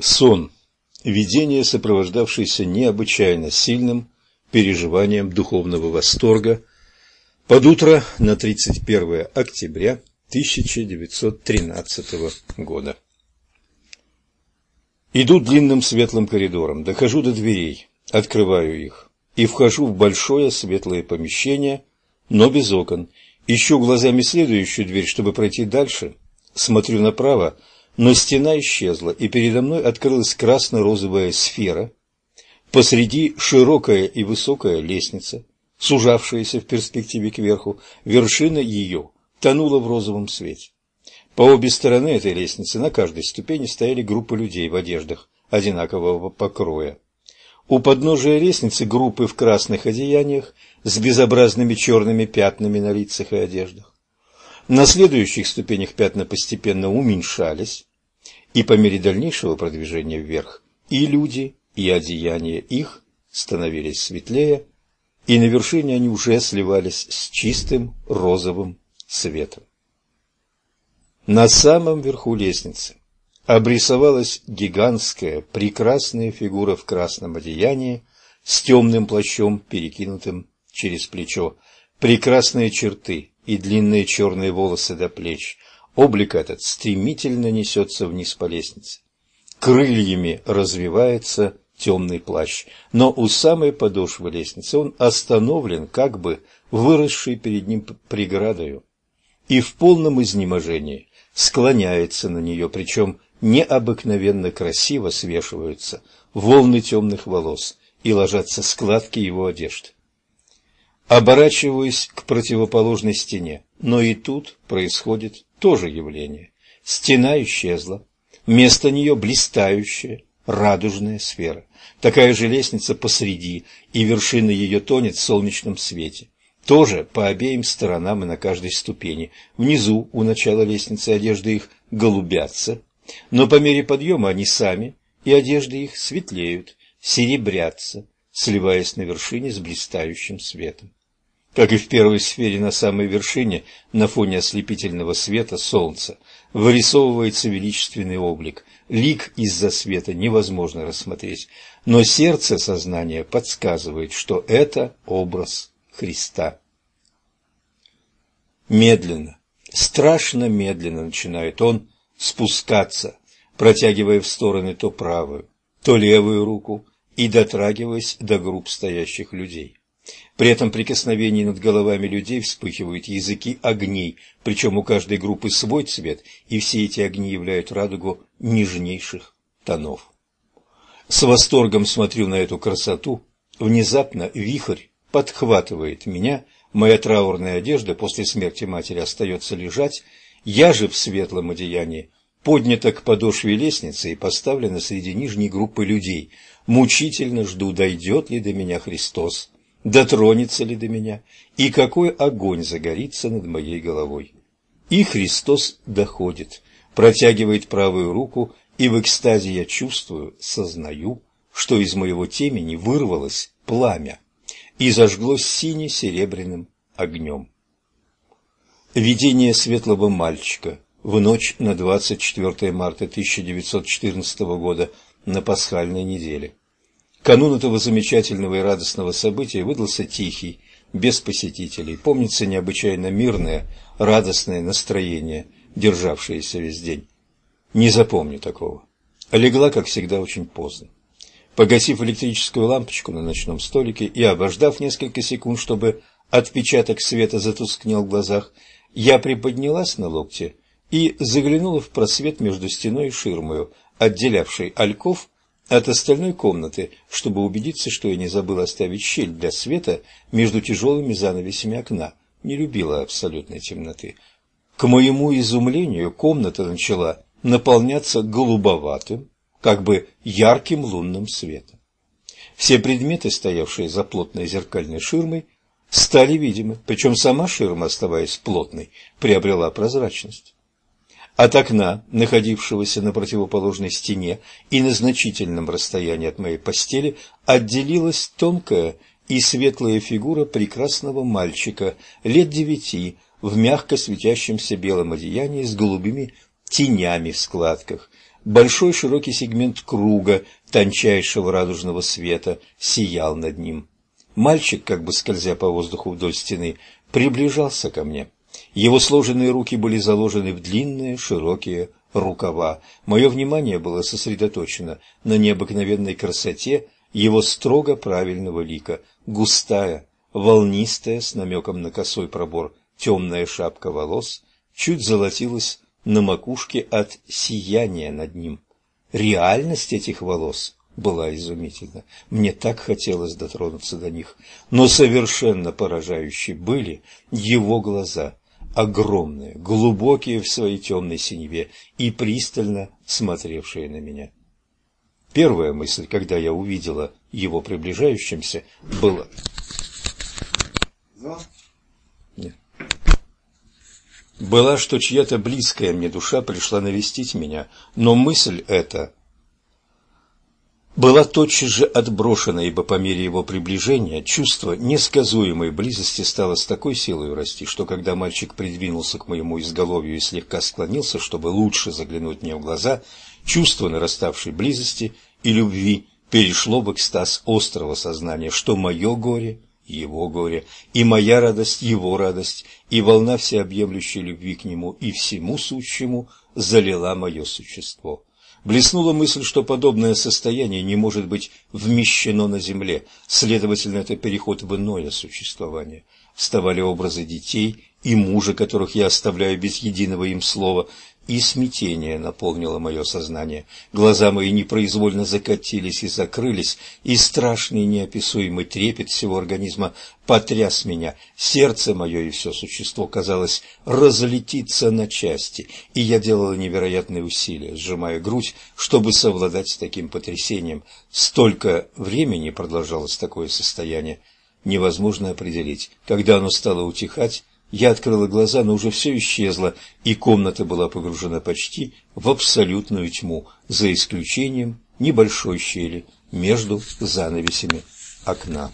Сон. Видение, сопровождавшееся необычайно сильным переживанием духовного восторга под утро на 31 октября 1913 года. Иду длинным светлым коридором, дохожу до дверей, открываю их и вхожу в большое светлое помещение, но без окон. Ищу глазами следующую дверь, чтобы пройти дальше. Смотрю направо, но стена исчезла, и передо мной открылась красно-розовая сфера. Посреди широкая и высокая лестница, сужавшаяся в перспективе кверху, вершина ее тонула в розовом свете. По обе стороны этой лестницы на каждой ступени стояли группы людей в одеждах одинакового покроя. У подножия лестницы группы в красных одеяниях с безобразными черными пятнами на лицах и одеждах. На следующих ступенях пятна постепенно уменьшались, и по мере дальнейшего продвижения вверх и люди, и одеяния их становились светлее, и на вершине они уже сливались с чистым розовым светом. На самом верху лестницы обрисовалась гигантская, прекрасная фигура в красном одеянии с темным плащом, перекинутым через плечо, прекрасные черты и длинные черные волосы до плеч. Облик этот стремительно несется вниз по лестнице. Крыльями развивается темный плащ, но у самой подошвы лестницы он остановлен, как бы выросший перед ним преградою, и в полном изнеможении склоняется на нее, причем необыкновенно красиво свешиваются волны темных волос и ложатся складки его одежды. Оборачиваюсь к противоположной стене, но и тут происходит то же явление. Стена исчезла, вместо нее блистающая, радужная сфера. Такая же лестница посреди, и вершина ее тонет в солнечном свете. Тоже по обеим сторонам и на каждой ступени. Внизу, у начала лестницы, одежды их голубятся, но по мере подъема они сами, и одежды их светлеют, серебрятся, сливаясь на вершине с блистающим светом. Как и в первой сфере на самой вершине, на фоне ослепительного света солнца, вырисовывается величественный облик. Лик из-за света невозможно рассмотреть, но сердце сознания подсказывает, что это образ Христа. Медленно, страшно медленно начинает он спускаться, протягивая в стороны то правую, то левую руку и дотрагиваясь до групп стоящих людей. При этом прикосновении над головами людей вспыхивают языки огней, причем у каждой группы свой цвет, и все эти огни являют радугу нежнейших тонов. С восторгом смотрю на эту красоту. Внезапно вихрь подхватывает меня, моя траурная одежда после смерти матери остается лежать, я же в светлом одеянии поднята к подошве лестницы и поставлена среди нижней группы людей. Мучительно жду, дойдет ли до меня Христос дотронется ли до меня, и какой огонь загорится над моей головой. И Христос доходит, протягивает правую руку, и в экстазе я чувствую, сознаю, что из моего темени вырвалось пламя и зажглось сине-серебряным огнем. Видение светлого мальчика в ночь на 24 марта 1914 года на пасхальной неделе. Канун этого замечательного и радостного события выдался тихий, без посетителей. Помнится необычайно мирное, радостное настроение, державшееся весь день. Не запомню такого. Легла, как всегда, очень поздно. Погасив электрическую лампочку на ночном столике и обождав несколько секунд, чтобы отпечаток света затускнел в глазах, я приподнялась на локте и заглянула в просвет между стеной и ширмою, отделявшей альков от остальной комнаты, чтобы убедиться, что я не забыл оставить щель для света между тяжелыми занавесями окна. Не любила абсолютной темноты. К моему изумлению комната начала наполняться голубоватым, как бы ярким лунным светом. Все предметы, стоявшие за плотной зеркальной ширмой, стали видимы, причем сама ширма, оставаясь плотной, приобрела прозрачность. От окна, находившегося на противоположной стене и на значительном расстоянии от моей постели, отделилась тонкая и светлая фигура прекрасного мальчика лет девяти в мягко светящемся белом одеянии с голубыми тенями в складках. большой широкий сегмент круга тончайшего радужного света сиял над ним. Мальчик, как бы скользя по воздуху вдоль стены, приближался ко мне. Его сложенные руки были заложены в длинные широкие рукава. Мое внимание было сосредоточено на необыкновенной красоте его строго правильного лика, густая, волнистая, с намеком на косой пробор, темная шапка волос, чуть золотилась на макушке от сияния над ним. Реальность этих волос была изумительна. Мне так хотелось дотронуться до них, но совершенно поражающие были его глаза, огромные, глубокие в своей темной синеве и пристально смотревшие на меня. Первая мысль, когда я увидела его приближающимся, была... Нет. Была, что чья-то близкая мне душа пришла навестить меня, но мысль эта была тотчас же отброшена, ибо по мере его приближения чувство несказуемой близости стало с такой силой расти, что когда мальчик придвинулся к моему изголовью и слегка склонился, чтобы лучше заглянуть мне в глаза, чувство нараставшей близости и любви перешло в экстаз острого сознания, что мое горе – его горе, и моя радость – его радость, и волна всеобъемлющей любви к нему и всему сущему залила мое существо. Блеснула мысль, что подобное состояние не может быть вмещено на земле, следовательно, это переход в иное существование. Вставали образы детей и мужа, которых я оставляю без единого им слова, и смятение наполнило мое сознание. Глаза мои непроизвольно закатились и закрылись, и страшный неописуемый трепет всего организма потряс меня. Сердце мое и все существо, казалось, разлетится на части, и я делала невероятные усилия, сжимая грудь, чтобы совладать с таким потрясением. Столько времени продолжалось такое состояние, невозможно определить. Когда оно стало утихать, я открыла глаза, но уже все исчезло, и комната была погружена почти в абсолютную тьму, за исключением небольшой щели между занавесями окна.